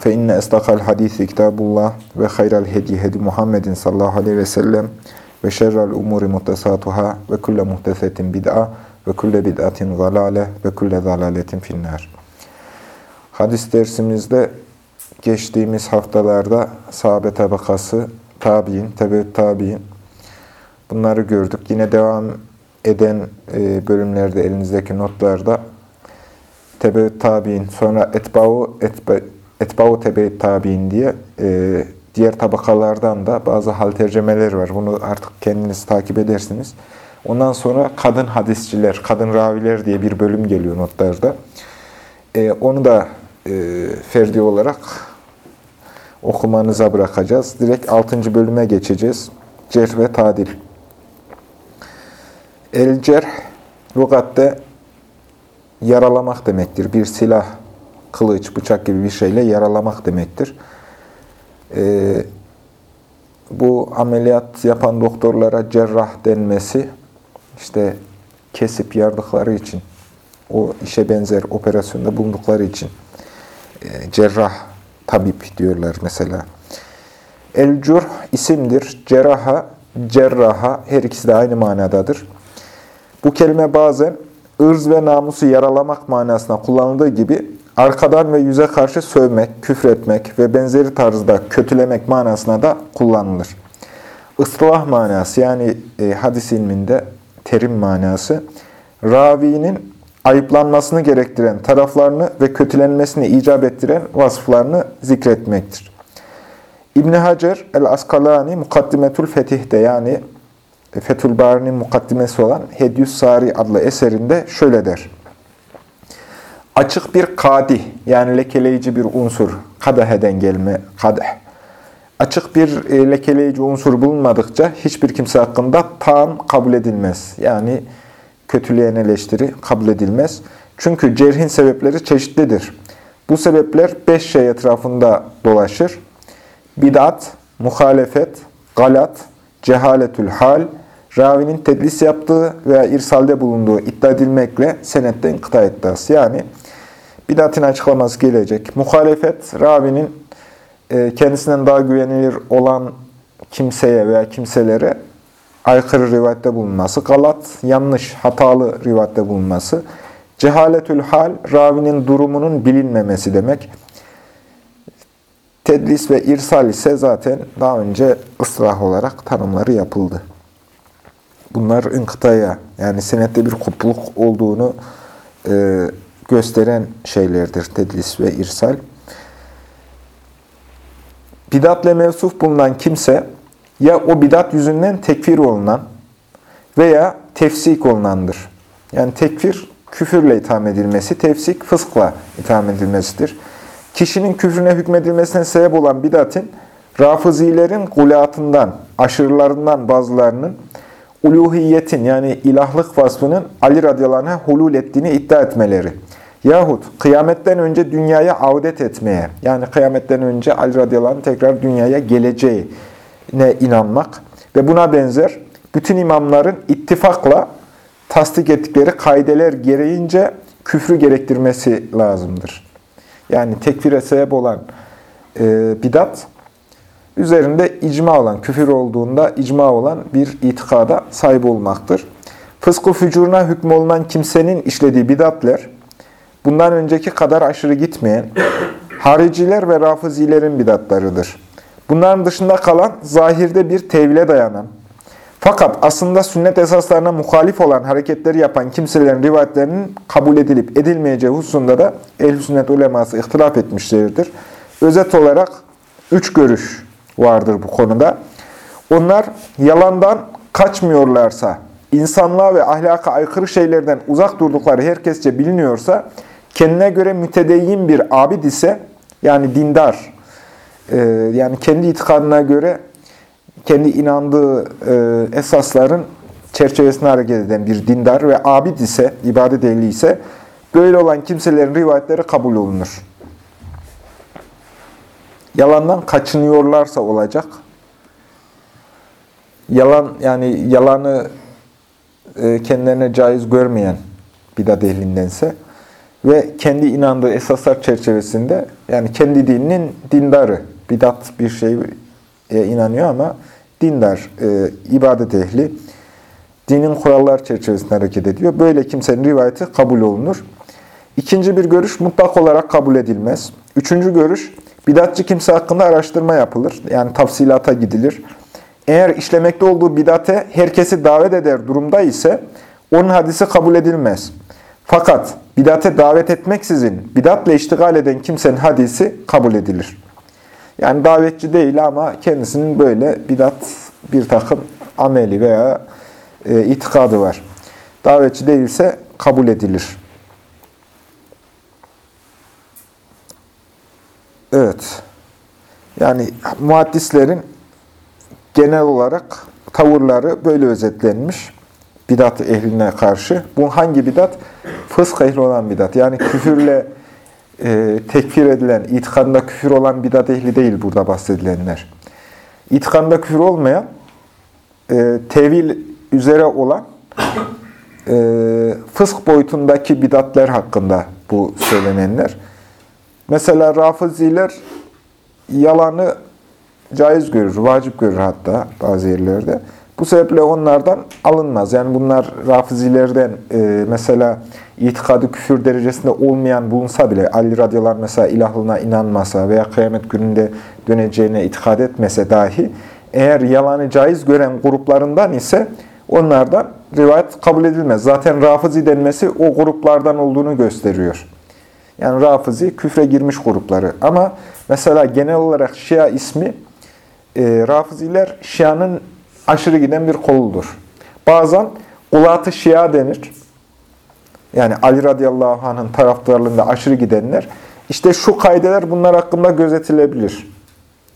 Fe inne estakal hadisi kitabullah ve hayral hedi hedi Muhammedin sallallahu aleyhi ve sellem ve şerrel umuri muhtesatuhâ ve kulle muhtesetin bid'a ve kulle bid'atin zalale ve kulle zalaletin finnâr. Hadis dersimizde geçtiğimiz haftalarda sahabe tabakası, tabi'in, tebe tabi'in bunları gördük. Yine devam eden e, bölümlerde elinizdeki notlarda tebe tabi'in, sonra etba'u etbe, etba'u tebe tabi'in diye e, diğer tabakalardan da bazı hal tercemeler var. Bunu artık kendiniz takip edersiniz. Ondan sonra kadın hadisçiler, kadın raviler diye bir bölüm geliyor notlarda. E, onu da e, ferdi olarak okumanıza bırakacağız. Direkt 6. bölüme geçeceğiz. Cerh ve tadil. El cerh, lugatte yaralamak demektir. Bir silah, kılıç, bıçak gibi bir şeyle yaralamak demektir. Ee, bu ameliyat yapan doktorlara cerrah denmesi, işte kesip yardıkları için, o işe benzer operasyonda bulundukları için e, cerrah, tabip diyorlar mesela. El-Curh isimdir. Cerraha, cerraha her ikisi de aynı manadadır. Bu kelime bazen ırz ve namusu yaralamak manasına kullanıldığı gibi arkadan ve yüze karşı sövmek, küfretmek ve benzeri tarzda kötülemek manasına da kullanılır. Islah manası yani e, hadis ilminde terim manası, ravinin ayıplanmasını gerektiren taraflarını ve kötülenmesini icap ettiren vasıflarını zikretmektir. İbn Hacer el-Askalani Mukaddimetül Fetih'te yani Fethül Bari'nin mukaddimesi olan Hedyüs Sari adlı eserinde şöyle der. Açık bir kadih yani lekeleyici bir unsur, kadeheden gelme kadeh. Açık bir e, lekeleyici unsur bulunmadıkça hiçbir kimse hakkında taan kabul edilmez. Yani kötüleyen eleştiri kabul edilmez. Çünkü cerhin sebepleri çeşitlidir. Bu sebepler beş şey etrafında dolaşır. Bidat, muhalefet, galat, cehaletül hal, ravinin tedlis yaptığı veya irsalde bulunduğu iddia edilmekle senetten kıta iddiası. Yani bidatın açıklaması gelecek. Muhalefet, ravinin e, kendisinden daha güvenilir olan kimseye veya kimselere aykırı rivayette bulunması. Galat, yanlış, hatalı rivayette bulunması. Cehaletül hal, ravinin durumunun bilinmemesi demek. Tedlis ve irsal ise zaten daha önce ıslah olarak tanımları yapıldı. Bunlar inkıtaya, yani senette bir kopukluk olduğunu e, gösteren şeylerdir tedlis ve irsal. Bidatle mevsuf bulunan kimse ya o bidat yüzünden tekfir olunan veya tefsik olunandır. Yani tekfir küfürle itham edilmesi, tefsik fıskla itham edilmesidir. Kişinin küfrüne hükmedilmesine sebep olan bidatın rafızilerin gulatından, aşırılarından bazılarının uluhiyetin yani ilahlık vasfının Ali radıyallahu hulul ettiğini iddia etmeleri. Yahut kıyametten önce dünyaya avdet etmeye, yani kıyametten önce Ali radıyallahu tekrar dünyaya geleceğine inanmak ve buna benzer bütün imamların ittifakla tasdik ettikleri kaideler gereğince küfrü gerektirmesi lazımdır. Yani tekfire sebep olan e, bidat, üzerinde icma olan, küfür olduğunda icma olan bir itikada sahip olmaktır. Fıskı fücuruna hükmü olunan kimsenin işlediği bidatler, bundan önceki kadar aşırı gitmeyen, hariciler ve rafızilerin bidatlarıdır. Bunların dışında kalan, zahirde bir tevhile dayanan, fakat aslında sünnet esaslarına muhalif olan hareketleri yapan kimselerin rivayetlerinin kabul edilip edilmeyeceği hususunda da ehl sünnet uleması ihtilaf etmişlerdir. Özet olarak üç görüş vardır bu konuda. Onlar yalandan kaçmıyorlarsa, insanlığa ve ahlaka aykırı şeylerden uzak durdukları herkesçe biliniyorsa, kendine göre mütedeyyin bir abid ise, yani dindar, yani kendi itikadına göre kendi inandığı e, esasların çerçevesinde hareket eden bir dindar ve abid ise, ibadet ehli ise böyle olan kimselerin rivayetleri kabul olunur. Yalandan kaçınıyorlarsa olacak. Yalan yani yalanı e, kendilerine caiz görmeyen bidat ehlindense ve kendi inandığı esaslar çerçevesinde yani kendi dininin dindarı, bidat bir şeye inanıyor ama dindar, e, ibadet ehli, dinin kurallar çerçevesinde hareket ediyor. Böyle kimsenin rivayeti kabul olunur. İkinci bir görüş mutlak olarak kabul edilmez. Üçüncü görüş, bidatçı kimse hakkında araştırma yapılır. Yani tafsilata gidilir. Eğer işlemekte olduğu bidate herkesi davet eder durumda ise onun hadisi kabul edilmez. Fakat bidate davet etmeksizin bidatla iştigal eden kimsenin hadisi kabul edilir. Yani davetçi değil ama kendisinin böyle bidat bir takım ameli veya e, itikadı var. Davetçi değilse kabul edilir. Evet. Yani muhaddislerin genel olarak tavırları böyle özetlenmiş. Bidat ehline karşı. Bu hangi bidat? Fısk ehli olan bidat. Yani küfürle e, tekfir edilen, itikadında küfür olan bidat ehli değil burada bahsedilenler. İtikadında küfür olmayan, e, tevil üzere olan e, fısk boyutundaki bidatler hakkında bu söylenenler. Mesela Rafiziler yalanı caiz görür, vacip görür hatta bazı yerlerde. Bu sebeple onlardan alınmaz. Yani bunlar rafizilerden e, mesela itikadı küfür derecesinde olmayan bulunsa bile Ali radıyallahu mesela ilahlığına inanmasa veya kıyamet gününde döneceğine itikad etmese dahi eğer yalanı caiz gören gruplarından ise onlardan rivayet kabul edilmez. Zaten rafizi denmesi o gruplardan olduğunu gösteriyor. Yani rafizi küfre girmiş grupları. Ama mesela genel olarak Şia ismi e, Rafiziler Şia'nın aşırı giden bir koludur. Bazen ulat Şia denir. Yani Ali radıyallahu anh'ın taraftarlığında aşırı gidenler. İşte şu kaydeler bunlar hakkında gözetilebilir.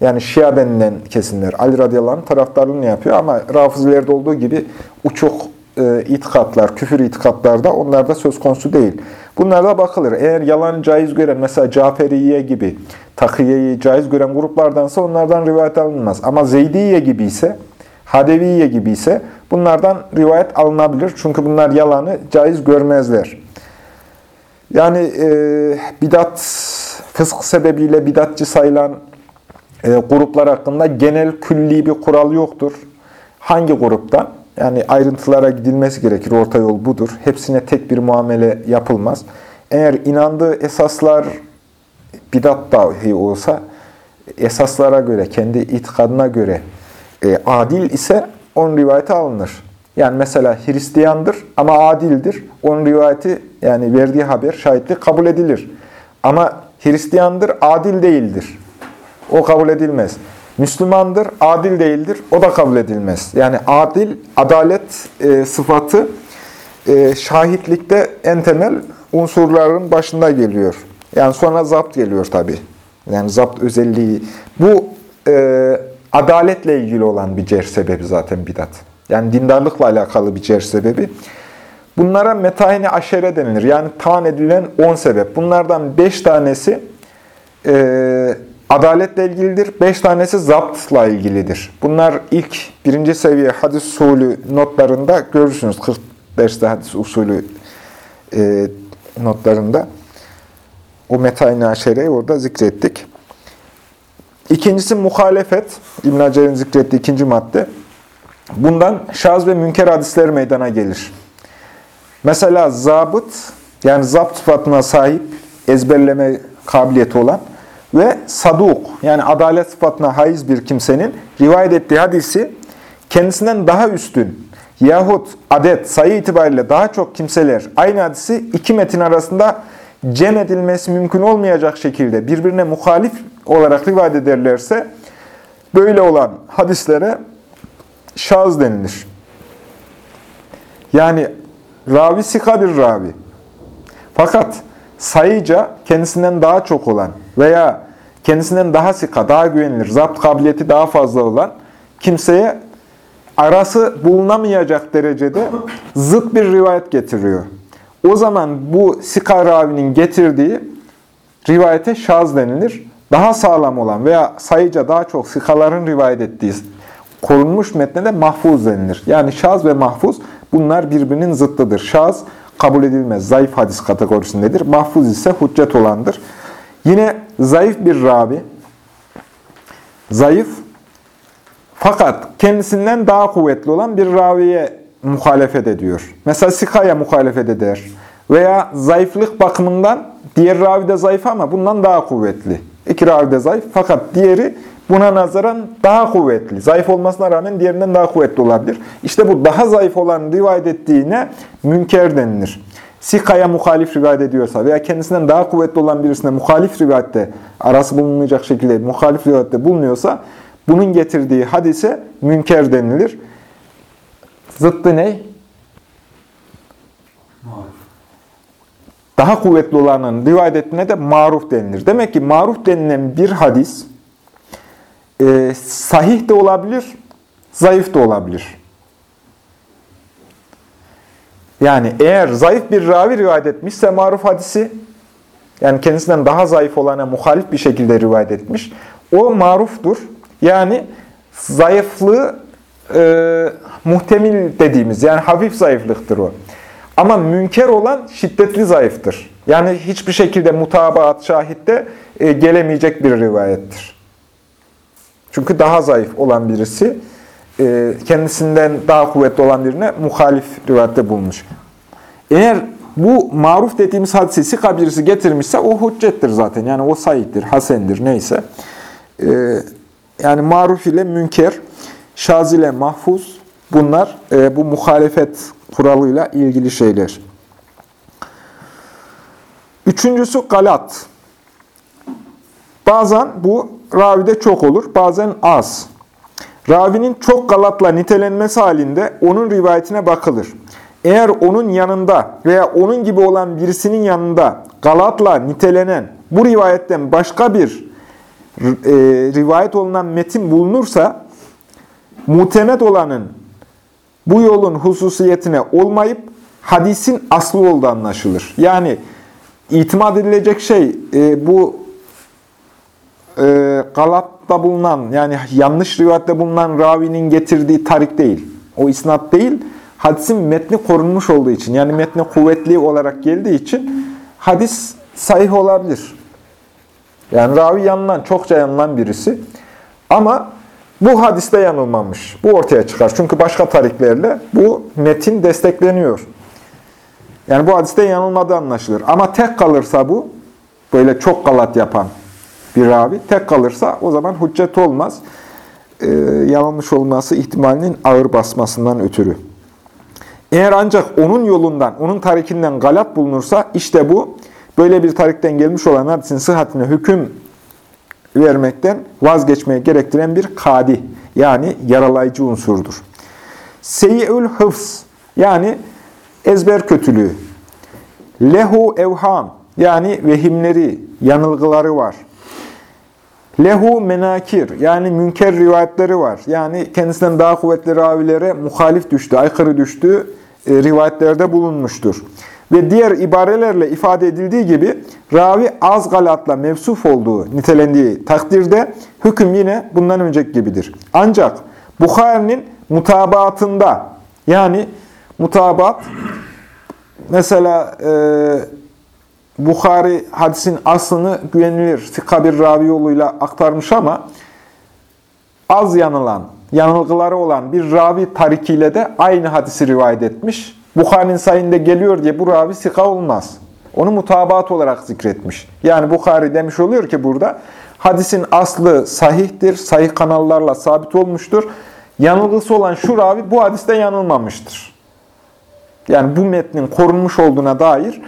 Yani Şia denilen kesimler Ali radıyallahu anh taraftarlığını yapıyor ama Rafizilerde olduğu gibi uçuk e, itikatlar, küfür itikatlarda onlar da söz konusu değil. Bunlarda bakılır. Eğer yalan caiz gören, mesela Caferiye gibi, Takiye'yi caiz gören gruplardansa onlardan rivayet alınmaz. Ama Zeydiye gibi ise, Hadeviye gibi ise bunlardan rivayet alınabilir. Çünkü bunlar yalanı caiz görmezler. Yani e, bidat, fısk sebebiyle bidatçı sayılan e, gruplar hakkında genel külli bir kural yoktur. Hangi gruptan? Yani ayrıntılara gidilmesi gerekir. Orta yol budur. Hepsine tek bir muamele yapılmaz. Eğer inandığı esaslar bidat dahi olsa esaslara göre, kendi itikadına göre e, adil ise onun rivayeti alınır. Yani mesela Hristiyandır ama adildir. Onun rivayeti yani verdiği haber, şahitlik kabul edilir. Ama Hristiyandır, adil değildir. O kabul edilmez. Müslümandır, adil değildir. O da kabul edilmez. Yani adil, adalet e, sıfatı e, şahitlikte en temel unsurların başında geliyor. Yani sonra zapt geliyor tabi. Yani zapt özelliği. Bu e, adaletle ilgili olan bir cerh sebebi zaten bidat. Yani dindarlıkla alakalı bir cerh sebebi. Bunlara metahine aşere denilir. Yani taan edilen 10 sebep. Bunlardan 5 tanesi e, adaletle ilgilidir. Beş tanesi zaptla ilgilidir. Bunlar ilk birinci seviye hadis usulü notlarında görürsünüz. 40 derste hadis usulü e, notlarında. O metayne aşereyi orada zikrettik. İkincisi muhalefet. İbn Hacer'in zikrettiği ikinci madde. Bundan şaz ve münker hadisler meydana gelir. Mesela zabıt, yani zapt sıfatına sahip, ezberleme kabiliyeti olan ve saduk yani adalet sıfatına haiz bir kimsenin rivayet ettiği hadisi kendisinden daha üstün yahut adet, sayı itibariyle daha çok kimseler aynı hadisi iki metin arasında cem edilmesi mümkün olmayacak şekilde birbirine muhalif olarak rivayet ederlerse böyle olan hadislere şaz denilir. Yani ravi sika bir ravi. Fakat sayıca kendisinden daha çok olan veya kendisinden daha sika, daha güvenilir, zapt kabiliyeti daha fazla olan kimseye arası bulunamayacak derecede zıt bir rivayet getiriyor. O zaman bu Sika ravinin getirdiği rivayete şaz denilir. Daha sağlam olan veya sayıca daha çok sikaların rivayet ettiği korunmuş metne de mahfuz denilir. Yani şaz ve mahfuz bunlar birbirinin zıttıdır. Şaz kabul edilmez. Zayıf hadis kategorisindedir. Mahfuz ise hüccet olandır. Yine zayıf bir ravi, zayıf fakat kendisinden daha kuvvetli olan bir raviye muhalefet ediyor. Mesela Sika'ya muhalefet eder. Veya zayıflık bakımından diğer ravi de zayıf ama bundan daha kuvvetli. İki ravi de zayıf fakat diğeri buna nazaran daha kuvvetli. Zayıf olmasına rağmen diğerinden daha kuvvetli olabilir. İşte bu daha zayıf olan rivayet ettiğine münker denilir. Sikaya muhalif rivayet ediyorsa veya kendisinden daha kuvvetli olan birisine muhalif rivayette, arası bulunmayacak şekilde muhalif rivayette bulunuyorsa, bunun getirdiği hadise münker denilir. Zıttı ne? Daha kuvvetli olanın rivayet ettiğine de maruf denilir. Demek ki maruf denilen bir hadis e, sahih de olabilir, zayıf da olabilir. Yani eğer zayıf bir ravi rivayet etmişse maruf hadisi, yani kendisinden daha zayıf olana muhalif bir şekilde rivayet etmiş, o maruftur. Yani zayıflığı e, muhtemil dediğimiz, yani hafif zayıflıktır o. Ama münker olan şiddetli zayıftır. Yani hiçbir şekilde mutabaat, şahitte e, gelemeyecek bir rivayettir. Çünkü daha zayıf olan birisi, e, kendisinden daha kuvvetli olan birine muhalif rivayette bulmuş. Eğer bu maruf dediğimiz hadisi sika birisi getirmişse o hüccettir zaten. Yani o sayittir, hasendir neyse. E, yani maruf ile münker, şaz ile mahfuz bunlar bu muhalefet kuralıyla ilgili şeyler. Üçüncüsü galat. Bazen bu ravide çok olur, bazen az. Ravinin çok galatla nitelenmesi halinde onun rivayetine bakılır. Eğer onun yanında veya onun gibi olan birisinin yanında galatla nitelenen bu rivayetten başka bir e, rivayet olunan metin bulunursa, mutemet olanın bu yolun hususiyetine olmayıp hadisin aslı olduğu anlaşılır. Yani itimat edilecek şey e, bu e, Galat'ta bulunan yani yanlış rivayette bulunan ravinin getirdiği tarik değil. O isnat değil. Hadisin metni korunmuş olduğu için yani metni kuvvetli olarak geldiği için hadis sahih olabilir. Yani ravi yanılan, çokça yanılan birisi. Ama bu hadiste yanılmamış. Bu ortaya çıkar. Çünkü başka tariklerle bu metin destekleniyor. Yani bu hadiste yanılmadığı anlaşılır. Ama tek kalırsa bu, böyle çok galat yapan bir ravi, tek kalırsa o zaman hüccet olmaz. Ee, yanılmış olması ihtimalinin ağır basmasından ötürü. Eğer ancak onun yolundan, onun tarikinden galat bulunursa, işte bu, böyle bir tarikten gelmiş olan hadisin sıhhatine hüküm vermekten vazgeçmeye gerektiren bir kadi, yani yaralayıcı unsurdur. Seyyi'ül hıfz, yani ezber kötülüğü. Lehu evham, yani vehimleri, yanılgıları var. Lehu menakir, yani münker rivayetleri var. Yani kendisinden daha kuvvetli ravilere muhalif düştü, aykırı düştü, e, rivayetlerde bulunmuştur. Ve diğer ibarelerle ifade edildiği gibi ravi az galatla mevsuf olduğu nitelendiği takdirde hüküm yine bundan önceki gibidir. Ancak Bukhari'nin mutabaatında yani mutabat mesela e, Bukhari hadisin aslını güvenilir sika bir ravi yoluyla aktarmış ama az yanılan, yanılgıları olan bir ravi tarikiyle de aynı hadisi rivayet etmiş. Bukhari'nin sayında geliyor diye bu ravi sika olmaz. Onu mutabat olarak zikretmiş. Yani Bukhari demiş oluyor ki burada hadisin aslı sahihtir, sahih kanallarla sabit olmuştur. Yanılgısı olan şu ravi bu hadiste yanılmamıştır. Yani bu metnin korunmuş olduğuna dair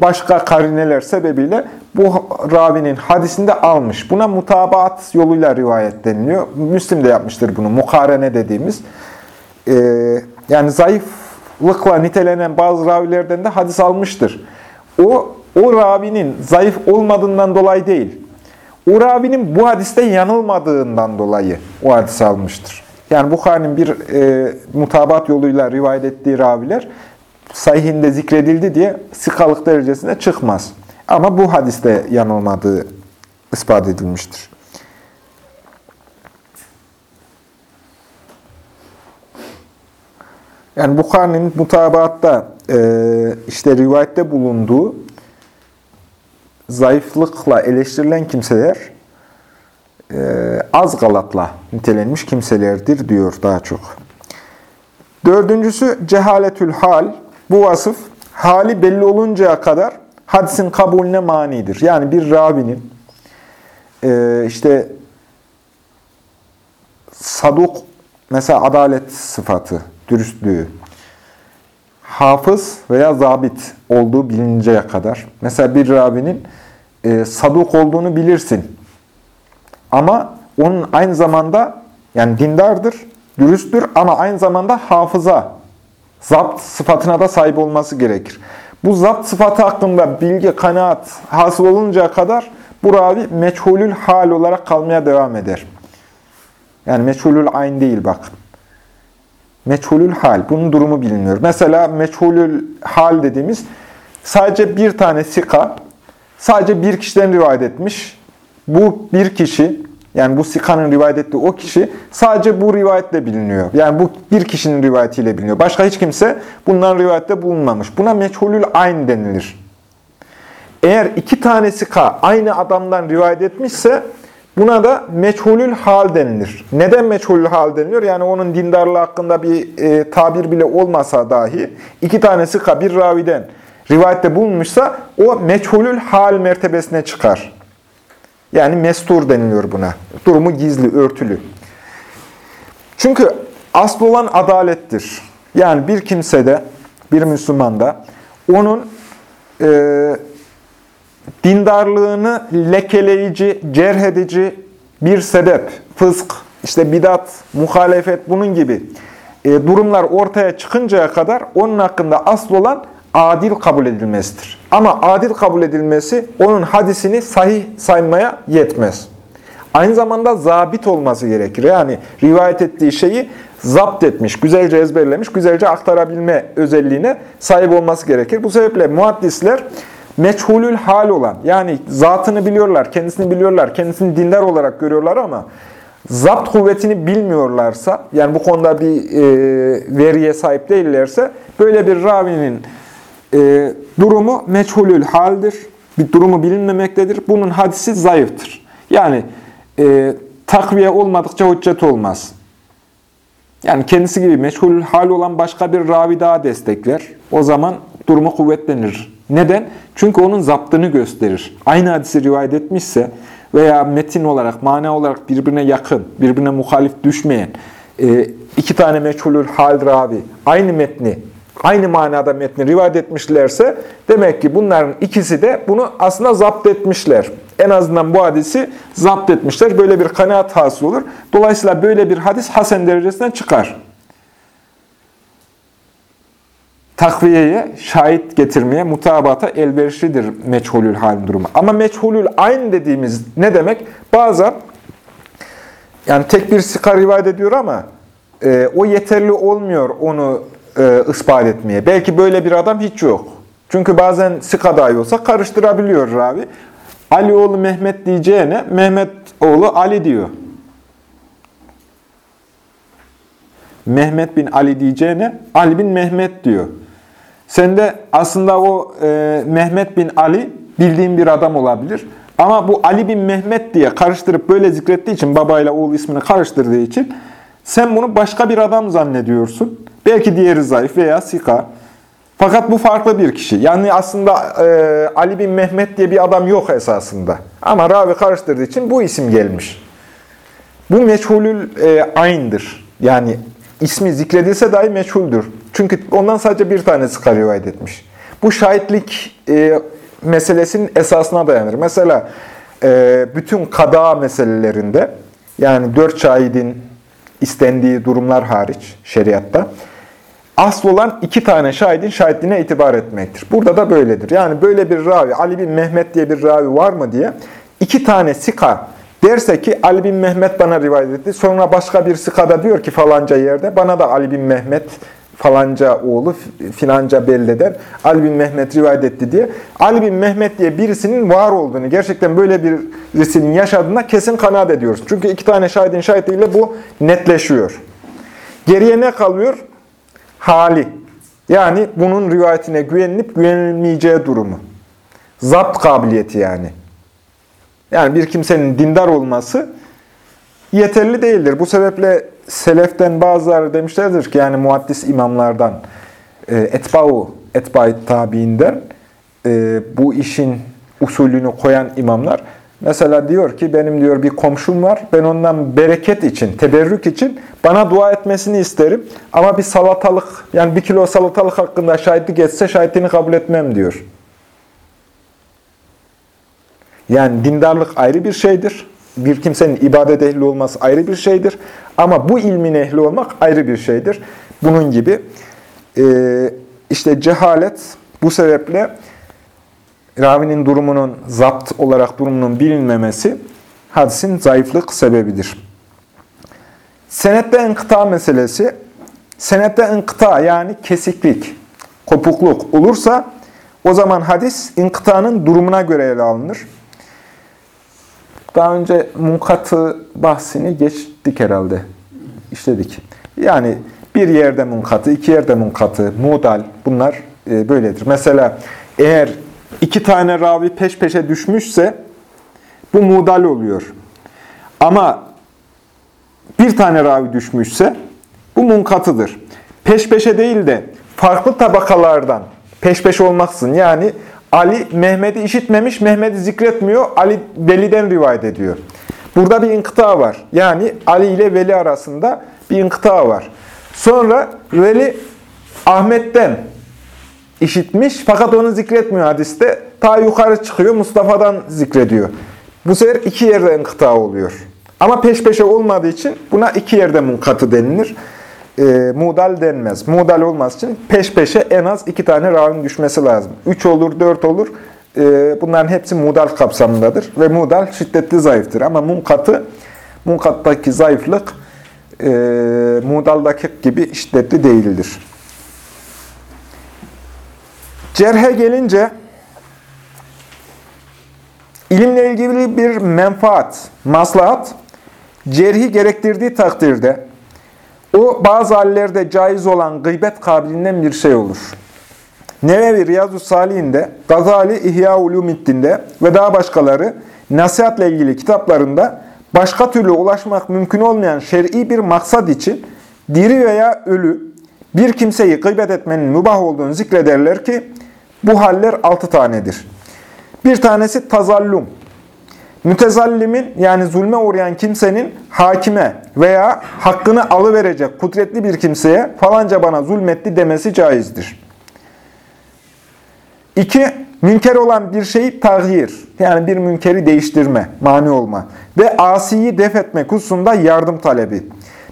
başka karineler sebebiyle bu ravinin hadisinde almış. Buna mutabaat yoluyla rivayet deniliyor. Müslim de yapmıştır bunu. Mukarene dediğimiz. E, yani zayıflıkla nitelenen bazı ravilerden de hadis almıştır. O, o ravinin zayıf olmadığından dolayı değil. o ravinin bu hadiste yanılmadığından dolayı o hadisi almıştır. Yani Bukhari'nin bir e, mutabat yoluyla rivayet ettiği raviler sahihinde zikredildi diye sıkalık derecesine çıkmaz. Ama bu hadiste yanılmadığı ispat edilmiştir. Yani Bukhari'nin mutabatta e, işte rivayette bulunduğu zayıflıkla eleştirilen kimseler e, az galatla nitelenmiş kimselerdir diyor daha çok. Dördüncüsü cehaletül hal. Bu vasıf hali belli oluncaya kadar hadisin kabulüne manidir. Yani bir ravinin e, işte saduk mesela adalet sıfatı, dürüstlüğü, hafız veya zabit olduğu bilinceye kadar. Mesela bir ravinin e, saduk olduğunu bilirsin. Ama onun aynı zamanda yani dindardır, dürüsttür ama aynı zamanda hafıza, zapt sıfatına da sahip olması gerekir. Bu zapt sıfatı hakkında bilgi, kanaat hasıl oluncaya kadar bu ravi meçhulül hal olarak kalmaya devam eder. Yani meçhulül ayn değil bakın. Meçhulül hal. Bunun durumu bilinmiyor. Mesela meçhulül hal dediğimiz sadece bir tane sika, sadece bir kişiden rivayet etmiş. Bu bir kişi, yani bu sikanın rivayet ettiği o kişi sadece bu rivayetle biliniyor. Yani bu bir kişinin rivayetiyle biliniyor. Başka hiç kimse bundan rivayette bulunmamış. Buna meçhulül ayn denilir. Eğer iki tane sika aynı adamdan rivayet etmişse Buna da meçhulül hal denilir. Neden meçhulül hal deniliyor? Yani onun dindarlığı hakkında bir e, tabir bile olmasa dahi iki tanesi bir raviden rivayette bulunmuşsa o meçhulül hal mertebesine çıkar. Yani mestur deniliyor buna. Durumu gizli, örtülü. Çünkü asıl olan adalettir. Yani bir kimsede, bir Müslümanda onun e, dindarlığını lekeleyici, cerh edici bir sebep, fısk, işte bidat, muhalefet bunun gibi e, durumlar ortaya çıkıncaya kadar onun hakkında asıl olan adil kabul edilmesidir. Ama adil kabul edilmesi onun hadisini sahih saymaya yetmez. Aynı zamanda zabit olması gerekir. Yani rivayet ettiği şeyi zapt etmiş, güzelce ezberlemiş, güzelce aktarabilme özelliğine sahip olması gerekir. Bu sebeple muhaddisler meçhulül hal olan, yani zatını biliyorlar, kendisini biliyorlar, kendisini dindar olarak görüyorlar ama zapt kuvvetini bilmiyorlarsa, yani bu konuda bir e, veriye sahip değillerse, böyle bir ravinin e, durumu meçhulül haldir, bir durumu bilinmemektedir. Bunun hadisi zayıftır. Yani e, takviye olmadıkça hüccet olmaz. Yani kendisi gibi meçhulül hal olan başka bir ravi daha destekler. O zaman durumu kuvvetlenir. Neden? Çünkü onun zaptını gösterir. Aynı hadisi rivayet etmişse veya metin olarak, mana olarak birbirine yakın, birbirine muhalif düşmeyen e, iki tane meçhulül hal ravi aynı metni, aynı manada metni rivayet etmişlerse demek ki bunların ikisi de bunu aslında zapt etmişler. En azından bu hadisi zapt etmişler. Böyle bir kanaat hasıl olur. Dolayısıyla böyle bir hadis hasen derecesinden çıkar. takviyeye, şahit getirmeye, mutabata elverişlidir meçhulül hal durumu. Ama meçhulül ayn dediğimiz ne demek? Bazen yani tek bir sika rivayet ediyor ama e, o yeterli olmuyor onu e, ispat etmeye. Belki böyle bir adam hiç yok. Çünkü bazen sika dahi olsa karıştırabiliyor ravi. Ali oğlu Mehmet diyeceğine Mehmet oğlu Ali diyor. Mehmet bin Ali diyeceğine Ali bin Mehmet diyor. Sen de aslında o e, Mehmet bin Ali bildiğin bir adam olabilir. Ama bu Ali bin Mehmet diye karıştırıp böyle zikrettiği için, babayla oğul ismini karıştırdığı için sen bunu başka bir adam zannediyorsun. Belki diğeri zayıf veya sika. Fakat bu farklı bir kişi. Yani aslında e, Ali bin Mehmet diye bir adam yok esasında. Ama ravi karıştırdığı için bu isim gelmiş. Bu meçhulül e, aynıdır. Yani ismi zikredilse dahi meçhuldür. Çünkü ondan sadece bir tanesi rivayet etmiş. Bu şahitlik e, meselesinin esasına dayanır. Mesela e, bütün kada meselelerinde yani dört şahidin istendiği durumlar hariç şeriatta asıl olan iki tane şahidin şahitliğine itibar etmektir. Burada da böyledir. Yani böyle bir ravi, Ali bin Mehmet diye bir ravi var mı diye iki tane sika derse ki Ali bin Mehmet bana rivayet etti. Sonra başka bir sika da diyor ki falanca yerde bana da Ali bin Mehmet falanca oğlu filanca beldeden Ali bin Mehmet rivayet etti diye. Ali bin Mehmet diye birisinin var olduğunu, gerçekten böyle birisinin yaşadığına kesin kanaat ediyoruz. Çünkü iki tane şahidin şahitliğiyle bu netleşiyor. Geriye ne kalıyor? Hali. Yani bunun rivayetine güvenilip güvenilmeyeceği durumu. Zapt kabiliyeti yani. Yani bir kimsenin dindar olması yeterli değildir. Bu sebeple seleften bazıları demişlerdir ki yani muaddis imamlardan e, etba'u etba'it tabiinden e, bu işin usulünü koyan imamlar mesela diyor ki benim diyor bir komşum var. Ben ondan bereket için, teberrük için bana dua etmesini isterim. Ama bir salatalık yani bir kilo salatalık hakkında şahitlik etse şahitliğini kabul etmem diyor. Yani dindarlık ayrı bir şeydir. Bir kimsenin ibadet ehli olması ayrı bir şeydir. Ama bu ilmin ehli olmak ayrı bir şeydir. Bunun gibi işte cehalet bu sebeple ravinin durumunun zapt olarak durumunun bilinmemesi hadisin zayıflık sebebidir. Senette enkıta meselesi, senette enkıta yani kesiklik, kopukluk olursa o zaman hadis inkıtanın durumuna göre ele alınır. Daha önce munkatı bahsini geçtik herhalde. İşledik. Yani bir yerde munkatı, iki yerde munkatı, mudal bunlar e, böyledir. Mesela eğer iki tane ravi peş peşe düşmüşse bu mudal oluyor. Ama bir tane ravi düşmüşse bu munkatıdır. Peş peşe değil de farklı tabakalardan peş peşe olmaksın. Yani Ali Mehmet'i işitmemiş, Mehmet'i zikretmiyor. Ali Veli'den rivayet ediyor. Burada bir inkıta var. Yani Ali ile Veli arasında bir inkıta var. Sonra Veli Ahmet'ten işitmiş fakat onu zikretmiyor hadiste. Ta yukarı çıkıyor, Mustafa'dan zikrediyor. Bu sefer iki yerde inkıta oluyor. Ama peş peşe olmadığı için buna iki yerde munkatı denilir e, mudal denmez. Mudal olması için peş peşe en az iki tane ravin düşmesi lazım. Üç olur, dört olur. E, bunların hepsi mudal kapsamındadır. Ve mudal şiddetli zayıftır. Ama munkatı, munkattaki zayıflık e, mudaldaki gibi şiddetli değildir. Cerhe gelince ilimle ilgili bir menfaat, maslahat, cerhi gerektirdiği takdirde o bazı hallerde caiz olan gıybet kabiliğinden bir şey olur. Nevevi Riyazu Salih'inde, Gazali İhya Ulumiddin'de ve daha başkaları nasihatla ilgili kitaplarında başka türlü ulaşmak mümkün olmayan şer'i bir maksat için diri veya ölü bir kimseyi gıybet etmenin mübah olduğunu zikrederler ki bu haller altı tanedir. Bir tanesi tazallum, Mütezallimin yani zulme uğrayan kimsenin hakime veya hakkını alıverecek kudretli bir kimseye falanca bana zulmetti demesi caizdir. İki, münker olan bir şeyi tahyir, yani bir münkeri değiştirme, mani olma ve asiyi def etmek hususunda yardım talebi.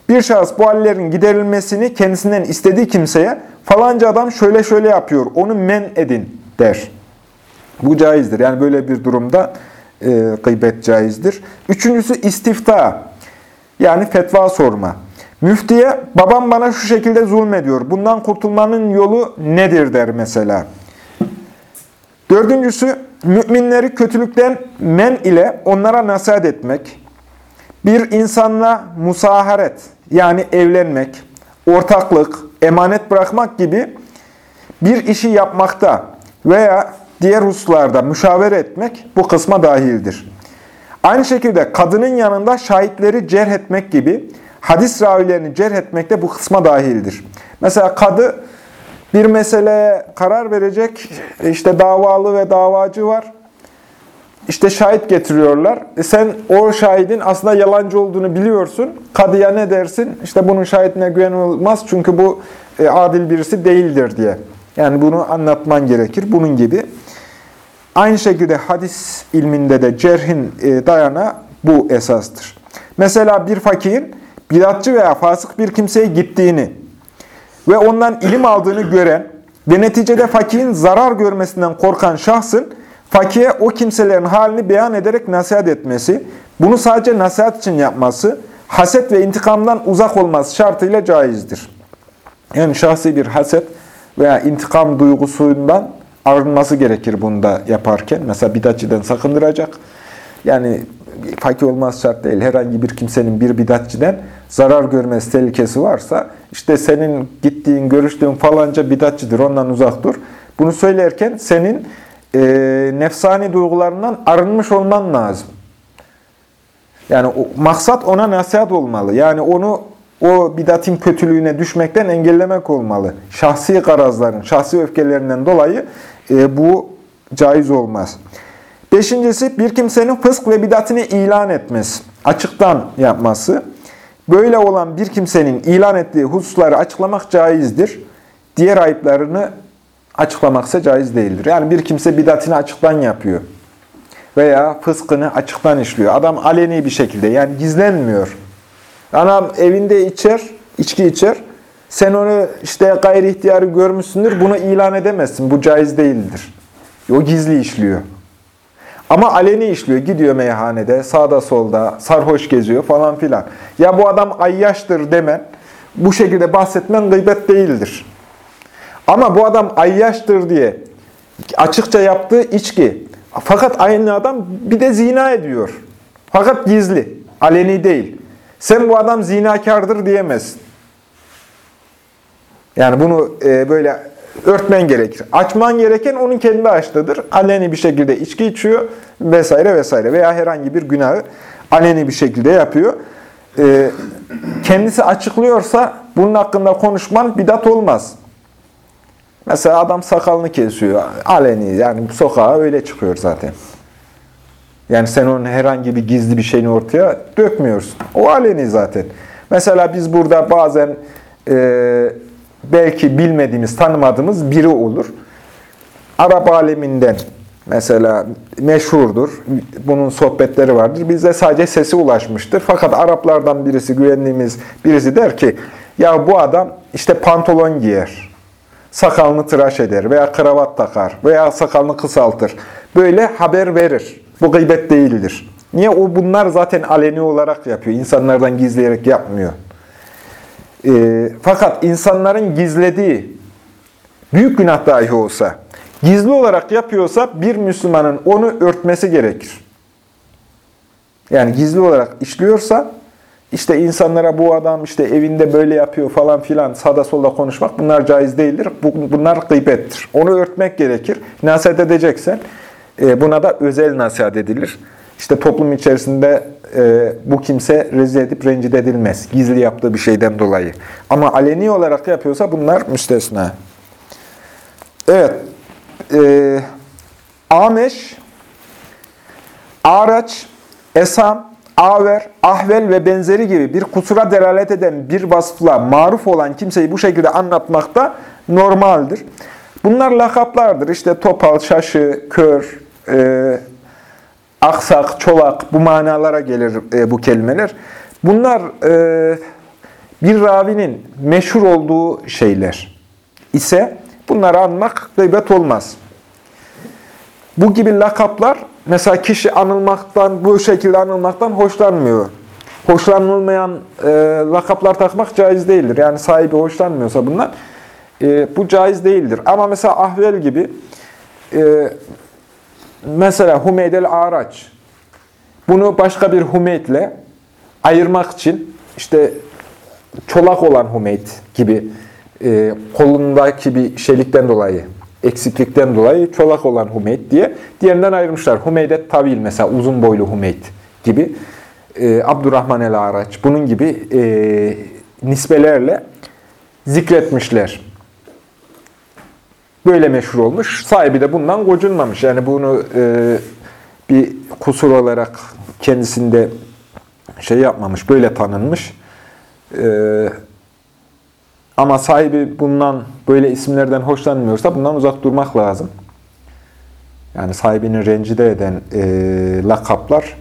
Bir şahıs bu hallerin giderilmesini kendisinden istediği kimseye falanca adam şöyle şöyle yapıyor, onu men edin der. Bu caizdir. Yani böyle bir durumda e, gıybet caizdir. Üçüncüsü istifta. Yani fetva sorma. Müftiye babam bana şu şekilde zulmediyor. Bundan kurtulmanın yolu nedir der mesela. Dördüncüsü müminleri kötülükten men ile onlara nasihat etmek. Bir insanla musaharet yani evlenmek, ortaklık, emanet bırakmak gibi bir işi yapmakta veya diğer hususlarda müşavere etmek bu kısma dahildir. Aynı şekilde kadının yanında şahitleri cerh etmek gibi hadis ravilerini cerh etmek de bu kısma dahildir. Mesela kadı bir meseleye karar verecek, işte davalı ve davacı var. İşte şahit getiriyorlar. E sen o şahidin aslında yalancı olduğunu biliyorsun. Kadıya ne dersin? İşte bunun şahitine güvenilmez çünkü bu e, adil birisi değildir diye. Yani bunu anlatman gerekir. Bunun gibi. Aynı şekilde hadis ilminde de cerhin e, dayana bu esastır. Mesela bir fakirin bidatçı veya fasık bir kimseye gittiğini ve ondan ilim aldığını gören ve neticede fakirin zarar görmesinden korkan şahsın fakire o kimselerin halini beyan ederek nasihat etmesi, bunu sadece nasihat için yapması, haset ve intikamdan uzak olması şartıyla caizdir. Yani şahsi bir haset veya intikam duygusundan arınması gerekir bunu da yaparken. Mesela bidatçiden sakındıracak. Yani fakir olmaz şart değil. Herhangi bir kimsenin bir bidatçiden zarar görmesi tehlikesi varsa işte senin gittiğin, görüştüğün falanca bidatçıdır, ondan uzak dur. Bunu söylerken senin e, nefsani duygularından arınmış olman lazım. Yani o, maksat ona nasihat olmalı. Yani onu o bidatin kötülüğüne düşmekten engellemek olmalı. Şahsi garazların, şahsi öfkelerinden dolayı e, bu caiz olmaz. Beşincisi bir kimsenin fısk ve bidatini ilan etmesi, açıktan yapması. Böyle olan bir kimsenin ilan ettiği hususları açıklamak caizdir. Diğer ayıplarını açıklamaksa caiz değildir. Yani bir kimse bidatini açıktan yapıyor veya fıskını açıktan işliyor. Adam aleni bir şekilde yani gizlenmiyor. Adam evinde içer, içki içer. Sen onu işte gayri ihtiyarı görmüşsündür. Bunu ilan edemezsin. Bu caiz değildir. O gizli işliyor. Ama aleni işliyor. Gidiyor meyhanede, sağda solda, sarhoş geziyor falan filan. Ya bu adam ayyaştır demen, bu şekilde bahsetmen gıybet değildir. Ama bu adam ayyaştır diye açıkça yaptığı içki. Fakat aynı adam bir de zina ediyor. Fakat gizli, aleni değil. Sen bu adam zinakardır diyemezsin. Yani bunu e, böyle örtmen gerekir. Açman gereken onun kendi açtığıdır. Aleni bir şekilde içki içiyor vesaire vesaire veya herhangi bir günahı aleni bir şekilde yapıyor. E, kendisi açıklıyorsa bunun hakkında konuşman bidat olmaz. Mesela adam sakalını kesiyor. Aleni yani sokağa öyle çıkıyor zaten. Yani sen onun herhangi bir gizli bir şeyini ortaya dökmüyorsun. O aleni zaten. Mesela biz burada bazen e, belki bilmediğimiz, tanımadığımız biri olur. Arap aleminden mesela meşhurdur. Bunun sohbetleri vardır. Bize sadece sesi ulaşmıştır. Fakat Araplardan birisi, güvendiğimiz birisi der ki, ya bu adam işte pantolon giyer, sakalını tıraş eder veya kravat takar veya sakalını kısaltır. Böyle haber verir. Bu gıybet değildir. Niye? O bunlar zaten aleni olarak yapıyor. İnsanlardan gizleyerek yapmıyor. E, fakat insanların gizlediği büyük günah dahi olsa, gizli olarak yapıyorsa bir Müslümanın onu örtmesi gerekir. Yani gizli olarak işliyorsa, işte insanlara bu adam işte evinde böyle yapıyor falan filan sağda solda konuşmak bunlar caiz değildir. Bunlar gıybettir. Onu örtmek gerekir. Nasihat edeceksen e, buna da özel nasihat edilir. İşte toplum içerisinde e, bu kimse rezil edip rencide edilmez. Gizli yaptığı bir şeyden dolayı. Ama aleni olarak yapıyorsa bunlar müstesna. Evet. E, Ameş, Araç, Esam, Aver, Ahvel ve benzeri gibi bir kusura delalet eden bir vasıfla maruf olan kimseyi bu şekilde anlatmak da normaldir. Bunlar lakaplardır. İşte topal, şaşı, kör, e, aksak, çolak bu manalara gelir e, bu kelimeler. Bunlar e, bir ravinin meşhur olduğu şeyler ise bunları anmak gıybet olmaz. Bu gibi lakaplar mesela kişi anılmaktan, bu şekilde anılmaktan hoşlanmıyor. Hoşlanılmayan e, lakaplar takmak caiz değildir. Yani sahibi hoşlanmıyorsa bunlar e, bu caiz değildir. Ama mesela ahvel gibi e, Mesela Humeydel Araç. Bunu başka bir Humeyd'le ayırmak için işte çolak olan Humeyd gibi e, kolundaki bir şeylikten dolayı, eksiklikten dolayı çolak olan Humeyd diye diğerinden ayırmışlar. Humeydet Tavil mesela uzun boylu Humeyd gibi. E, Abdurrahman el Araç bunun gibi e, nisbelerle zikretmişler böyle meşhur olmuş. Sahibi de bundan gocunmamış. Yani bunu e, bir kusur olarak kendisinde şey yapmamış, böyle tanınmış. E, ama sahibi bundan, böyle isimlerden hoşlanmıyorsa bundan uzak durmak lazım. Yani sahibini rencide eden e, lakaplar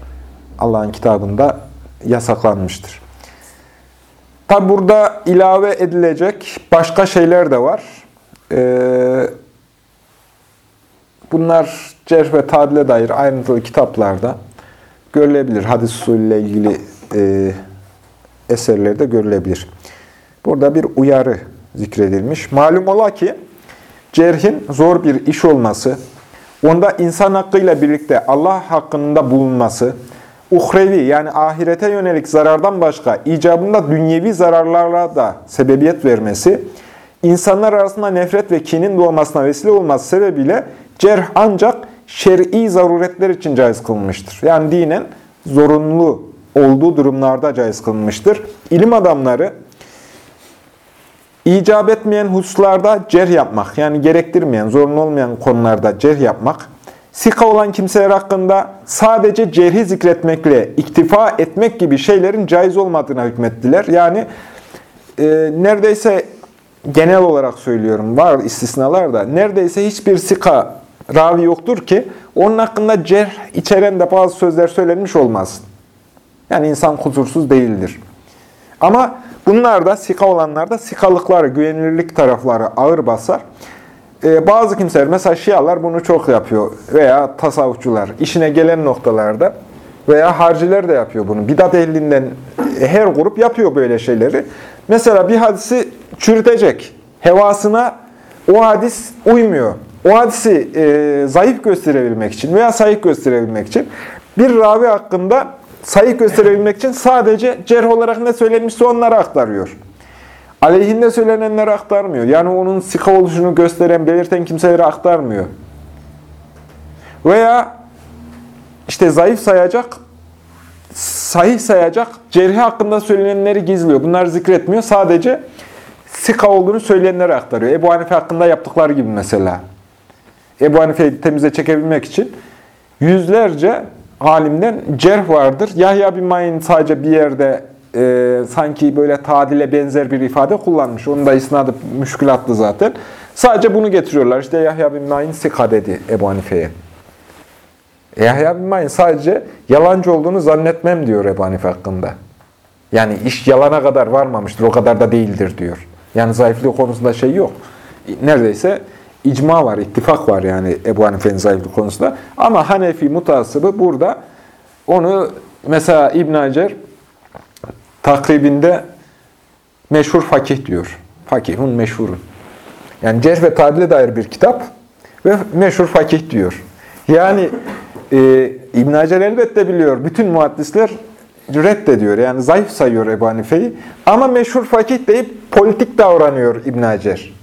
Allah'ın kitabında yasaklanmıştır. Tabi burada ilave edilecek başka şeyler de var. Ee, Bunlar cerh ve tadile dair ayrıntılı kitaplarda görülebilir. Hadis usulüyle ilgili e, eserlerde görülebilir. Burada bir uyarı zikredilmiş. Malum ola ki cerhin zor bir iş olması, onda insan hakkıyla birlikte Allah hakkında bulunması, uhrevi yani ahirete yönelik zarardan başka icabında dünyevi zararlarla da sebebiyet vermesi, insanlar arasında nefret ve kinin doğmasına vesile olması sebebiyle cerh ancak şer'i zaruretler için caiz kılınmıştır. Yani dinen zorunlu olduğu durumlarda caiz kılınmıştır. İlim adamları icap etmeyen hususlarda cerh yapmak, yani gerektirmeyen, zorunlu olmayan konularda cerh yapmak, sika olan kimseler hakkında sadece cerhi zikretmekle iktifa etmek gibi şeylerin caiz olmadığına hükmettiler. Yani e, neredeyse genel olarak söylüyorum, var istisnalar da, neredeyse hiçbir sika ravi yoktur ki onun hakkında cerh içeren de bazı sözler söylenmiş olmaz. Yani insan kusursuz değildir. Ama bunlar da sika olanlarda sikalıkları, güvenilirlik tarafları ağır basar. Ee, bazı kimseler, mesela Şialar bunu çok yapıyor veya tasavvufçular işine gelen noktalarda veya harciler de yapıyor bunu. Bidat ehlinden her grup yapıyor böyle şeyleri. Mesela bir hadisi çürütecek. Hevasına o hadis uymuyor. O hadisi e, zayıf gösterebilmek için veya sahih gösterebilmek için bir ravi hakkında sayı gösterebilmek için sadece cerh olarak ne söylenmişse onları aktarıyor. Aleyhinde söylenenleri aktarmıyor. Yani onun sika oluşunu gösteren, belirten kimseleri aktarmıyor. Veya işte zayıf sayacak, sahih sayacak, cerhi hakkında söylenenleri gizliyor. Bunları zikretmiyor. Sadece sika olduğunu söyleyenleri aktarıyor. Ebu Hanife hakkında yaptıkları gibi mesela. Ebu Hanife'yi temize çekebilmek için yüzlerce alimden cerh vardır. Yahya bin Ma'in sadece bir yerde e, sanki böyle tadile benzer bir ifade kullanmış. Onun da isnadı müşkülatlı zaten. Sadece bunu getiriyorlar. İşte Yahya bin Ma'in sika dedi Ebu Hanife'ye. Yahya bin Ma'in sadece yalancı olduğunu zannetmem diyor Ebu Hanife hakkında. Yani iş yalana kadar varmamıştır, o kadar da değildir diyor. Yani zayıflığı konusunda şey yok. Neredeyse icma var, ittifak var yani Ebu Hanife'nin zayıflığı konusunda. Ama Hanefi mutasıbı burada onu mesela İbn Hacer takribinde meşhur fakih diyor. Fakihun meşhurun. Yani cerh ve tadile dair bir kitap ve meşhur fakih diyor. Yani e, İbn Hacer elbette biliyor. Bütün muhaddisler reddediyor. Yani zayıf sayıyor Ebu Hanife'yi. Ama meşhur fakih deyip politik davranıyor İbn Hacer.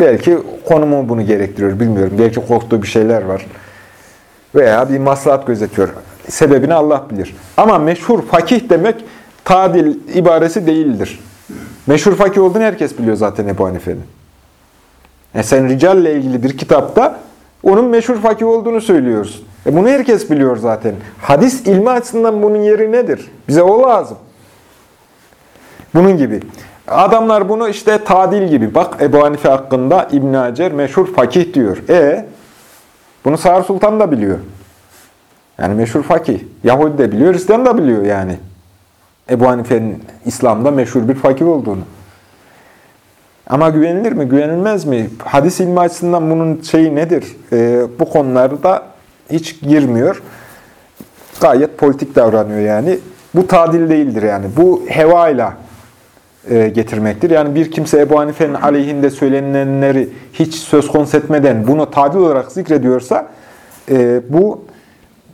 Belki konumu bunu gerektiriyor, bilmiyorum. Belki korktuğu bir şeyler var. Veya bir maslahat gözetiyor. Sebebini Allah bilir. Ama meşhur fakih demek tadil ibaresi değildir. Meşhur fakih olduğunu herkes biliyor zaten Ebu Hanife'nin. Yani sen ricalle ilgili bir kitapta onun meşhur fakih olduğunu söylüyorsun. E bunu herkes biliyor zaten. Hadis ilmi açısından bunun yeri nedir? Bize o lazım. Bunun gibi. Adamlar bunu işte tadil gibi. Bak Ebu Hanife hakkında İbn Hacer meşhur fakih diyor. E bunu Sağır Sultan da biliyor. Yani meşhur fakih. Yahudi de biliyor, Hristiyan da biliyor yani. Ebu Hanife'nin İslam'da meşhur bir fakir olduğunu. Ama güvenilir mi, güvenilmez mi? Hadis ilmi açısından bunun şeyi nedir? Ee, bu konularda hiç girmiyor. Gayet politik davranıyor yani. Bu tadil değildir yani. Bu hevayla e, getirmektir. Yani bir kimse Ebu Hanife'nin aleyhinde söylenenleri hiç söz konusu etmeden bunu tadil olarak zikrediyorsa e, bu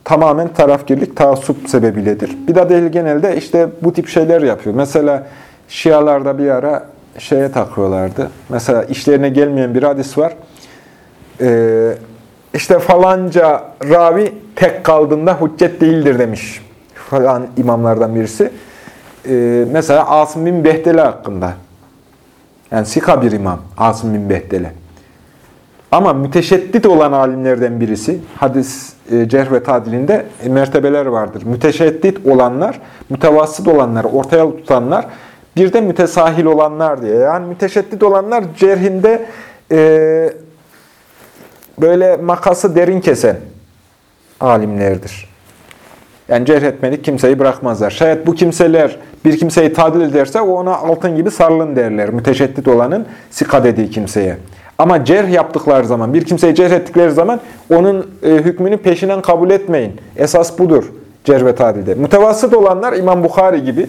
tamamen tarafgirlik, taassup sebebiyledir. Bidat ehli genelde işte bu tip şeyler yapıyor. Mesela Şialarda bir ara şeye takıyorlardı. Mesela işlerine gelmeyen bir hadis var. Ee, işte falanca ravi tek kaldığında hüccet değildir demiş falan imamlardan birisi. Ee, mesela Asım bin Behdele hakkında. Yani sika bir imam Asım bin Behdele. Ama müteşeddit olan alimlerden birisi, hadis e, cerh ve tadilinde e, mertebeler vardır. Müteşeddit olanlar, mütevassit olanlar, ortaya tutanlar, bir de mütesahil olanlar diye. Yani müteşeddit olanlar cerhinde e, böyle makası derin kesen alimlerdir. Yani cerh etmedik kimseyi bırakmazlar. Şayet bu kimseler bir kimseyi tadil ederse o ona altın gibi sarılın derler. Müteşeddit olanın sika dediği kimseye. Ama cerh yaptıkları zaman, bir kimseyi cerh ettikleri zaman onun e, hükmünü peşinden kabul etmeyin. Esas budur cerh ve tadilde. Mütevassıt olanlar İmam Bukhari gibi,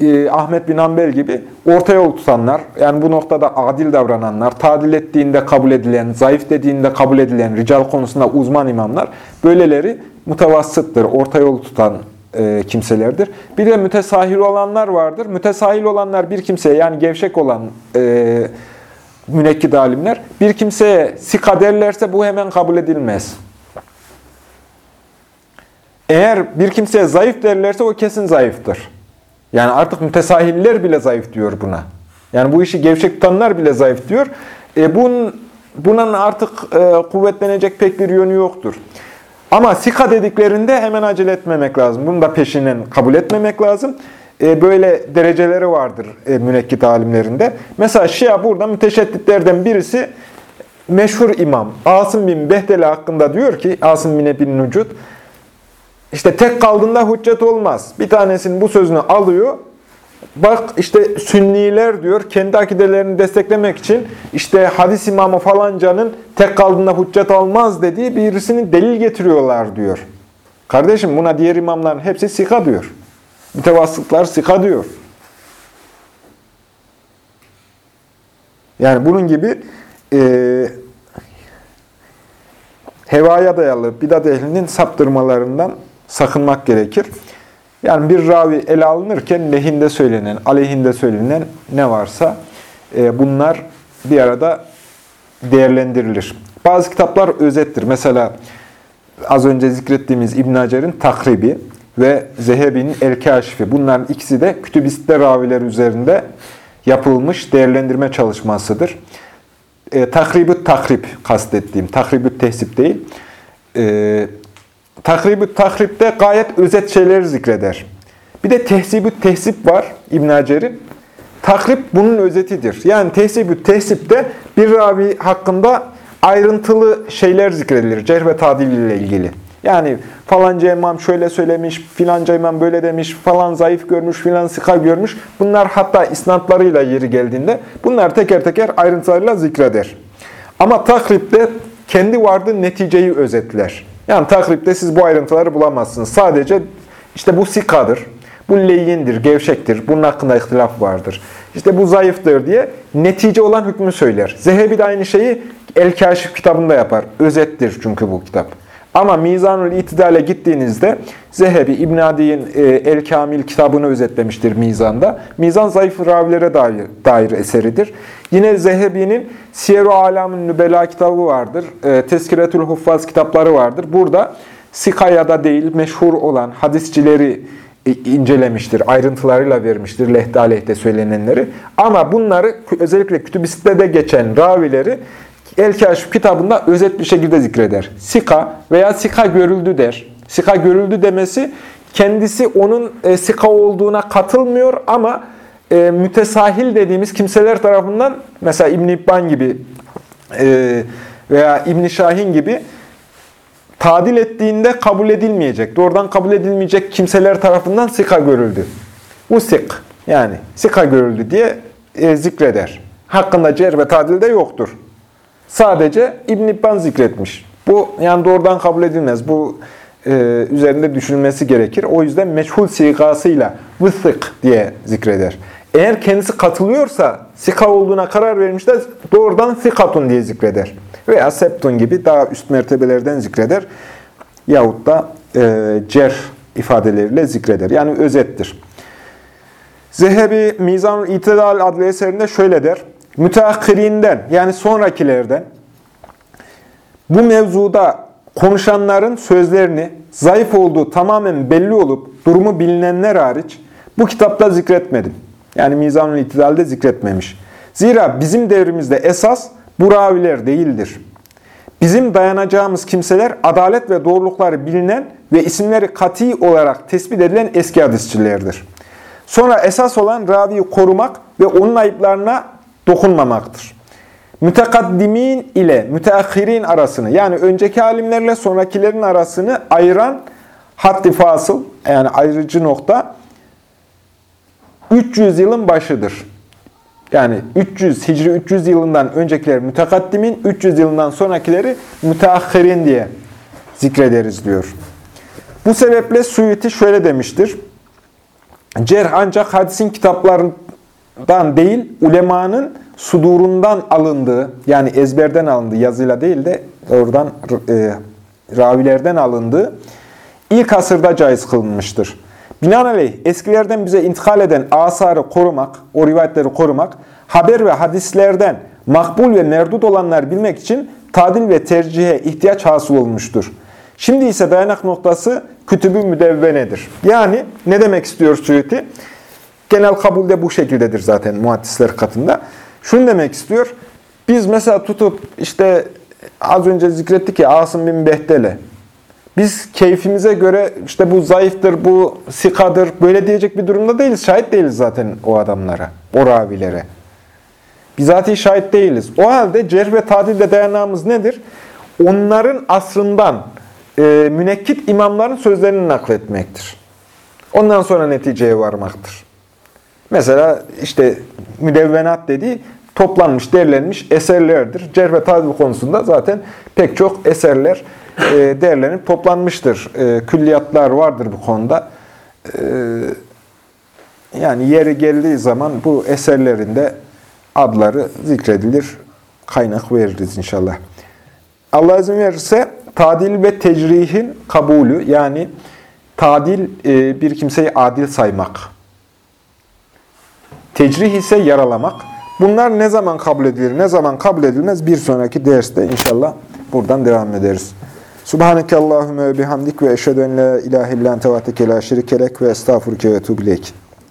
e, Ahmet bin Ambel gibi orta yol tutanlar, yani bu noktada adil davrananlar, tadil ettiğinde kabul edilen, zayıf dediğinde kabul edilen, rical konusunda uzman imamlar, böyleleri mutavassıttır, orta yol tutan e, kimselerdir. Bir de mütesahil olanlar vardır. Mütesahil olanlar bir kimseye, yani gevşek olan e, münekkid alimler, bir kimseye sika derlerse bu hemen kabul edilmez. Eğer bir kimseye zayıf derlerse o kesin zayıftır. Yani artık mütesahiller bile zayıf diyor buna. Yani bu işi gevşek tutanlar bile zayıf diyor. E bunun, bunun artık e, kuvvetlenecek pek bir yönü yoktur. Ama sika dediklerinde hemen acele etmemek lazım. Bunu da peşinden kabul etmemek lazım. E, böyle dereceleri vardır e, münekkit alimlerinde. Mesela Şia burada müteşedditlerden birisi meşhur imam Asım bin Behdeli hakkında diyor ki Asım bin Ebin Nucud işte tek kaldığında hüccet olmaz. Bir tanesinin bu sözünü alıyor. Bak işte sünniler diyor kendi akidelerini desteklemek için işte hadis imamı falancanın tek kaldığında hüccet olmaz dediği birisini delil getiriyorlar diyor. Kardeşim buna diğer imamların hepsi sika diyor. Mütevassıtlar sika diyor. Yani bunun gibi e, hevaya dayalı bidat ehlinin saptırmalarından sakınmak gerekir. Yani bir ravi ele alınırken lehinde söylenen, aleyhinde söylenen ne varsa e, bunlar bir arada değerlendirilir. Bazı kitaplar özettir. Mesela az önce zikrettiğimiz İbn Hacer'in Takribi ve Zehebi'nin El-Kaşifi. Bunların ikisi de kütübiste raviler üzerinde yapılmış değerlendirme çalışmasıdır. E, takrib takrib kastettiğim, takrib tehsip değil. E, takrib takribde gayet özet şeyleri zikreder. Bir de tehsib tehsip var İbn Hacer'in. Takrib bunun özetidir. Yani tehsib tehsipte bir ravi hakkında ayrıntılı şeyler zikredilir. Cerh ve tadil ile ilgili. Yani falanca imam şöyle söylemiş, filanca imam böyle demiş, falan zayıf görmüş, filan sıka görmüş. Bunlar hatta isnatlarıyla yeri geldiğinde bunlar teker teker ayrıntılarıyla zikreder. Ama takripte kendi vardığı neticeyi özetler. Yani takripte siz bu ayrıntıları bulamazsınız. Sadece işte bu sikadır, bu leyindir, gevşektir, bunun hakkında ihtilaf vardır. İşte bu zayıftır diye netice olan hükmü söyler. Zehebi de aynı şeyi El-Kaşif kitabında yapar. Özettir çünkü bu kitap. Ama Mizanul İtidal'e gittiğinizde Zehebi İbn Adi'nin e, El Kamil kitabını özetlemiştir Mizan'da. Mizan zayıf ravilere dair, dair eseridir. Yine Zehebi'nin Siyer-u Alam'ın Nübela kitabı vardır. E, Huffaz kitapları vardır. Burada Sikaya'da değil meşhur olan hadisçileri e, incelemiştir, ayrıntılarıyla vermiştir lehte aleyhte söylenenleri. Ama bunları özellikle de geçen ravileri El-Kaşif kitabında özet bir şekilde zikreder. Sika veya sika görüldü der. Sika görüldü demesi kendisi onun e, sika olduğuna katılmıyor ama e, mütesahil dediğimiz kimseler tarafından mesela İbn İbban gibi e, veya İbn Şahin gibi tadil ettiğinde kabul edilmeyecek, doğrudan kabul edilmeyecek kimseler tarafından sika görüldü. Bu sik yani sika görüldü diye e, zikreder. Hakkında cer ve tadil de yoktur. Sadece İbn İbban zikretmiş. Bu yani doğrudan kabul edilmez. Bu e, üzerinde düşünülmesi gerekir. O yüzden meçhul sigasıyla vısık diye zikreder. Eğer kendisi katılıyorsa sika olduğuna karar vermiş de doğrudan sikatun diye zikreder. Veya septun gibi daha üst mertebelerden zikreder. Yahut da e, cer ifadeleriyle zikreder. Yani özettir. Zehebi Mizanul İtidal adlı eserinde şöyle der müteahhirinden yani sonrakilerden bu mevzuda konuşanların sözlerini zayıf olduğu tamamen belli olup durumu bilinenler hariç bu kitapta zikretmedim. Yani Mizan-ı İtidal'de zikretmemiş. Zira bizim devrimizde esas bu raviler değildir. Bizim dayanacağımız kimseler adalet ve doğrulukları bilinen ve isimleri kati olarak tespit edilen eski hadisçilerdir. Sonra esas olan raviyi korumak ve onun ayıplarına dokunmamaktır. Mütekaddimin ile müteahhirin arasını yani önceki alimlerle sonrakilerin arasını ayıran haddi fasıl yani ayrıcı nokta 300 yılın başıdır. Yani 300 Hicri 300 yılından öncekiler mütekaddimin, 300 yılından sonrakileri müteahhirin diye zikrederiz diyor. Bu sebeple Suyuti şöyle demiştir. Cerh ancak hadisin kitaplarından değil, ulemanın sudurundan alındığı, yani ezberden alındığı, yazıyla değil de oradan e, ravilerden alındığı ilk asırda caiz kılınmıştır. Binaenaleyh eskilerden bize intikal eden asarı korumak, o rivayetleri korumak, haber ve hadislerden makbul ve merdut olanlar bilmek için tadil ve tercihe ihtiyaç hasıl olmuştur. Şimdi ise dayanak noktası kütübü müdevvenedir. Yani ne demek istiyor Suyuti? Genel kabulde bu şekildedir zaten muhaddisler katında. Şunu demek istiyor. Biz mesela tutup işte az önce zikrettik ya Asım bin Behdele. Biz keyfimize göre işte bu zayıftır, bu sikadır böyle diyecek bir durumda değiliz. Şahit değiliz zaten o adamlara, o ravilere. Bizatihi şahit değiliz. O halde cerh ve tadilde dayanağımız nedir? Onların asrından e, münekkit imamların sözlerini nakletmektir. Ondan sonra neticeye varmaktır. Mesela işte müdevvenat dediği toplanmış, derlenmiş eserlerdir. Cerh ve tadil konusunda zaten pek çok eserler e, derlenip toplanmıştır. E, külliyatlar vardır bu konuda. E, yani yeri geldiği zaman bu eserlerinde adları zikredilir, kaynak veririz inşallah. Allah izin verirse tadil ve tecrihin kabulü yani tadil e, bir kimseyi adil saymak. Tecrih ise yaralamak. Bunlar ne zaman kabul edilir, ne zaman kabul edilmez bir sonraki derste inşallah buradan devam ederiz. Subhaneke Allahümme bihamdik ve eşhedü en la ilahe illan tevateke la şerikelek ve estağfurke ve tuğbilek.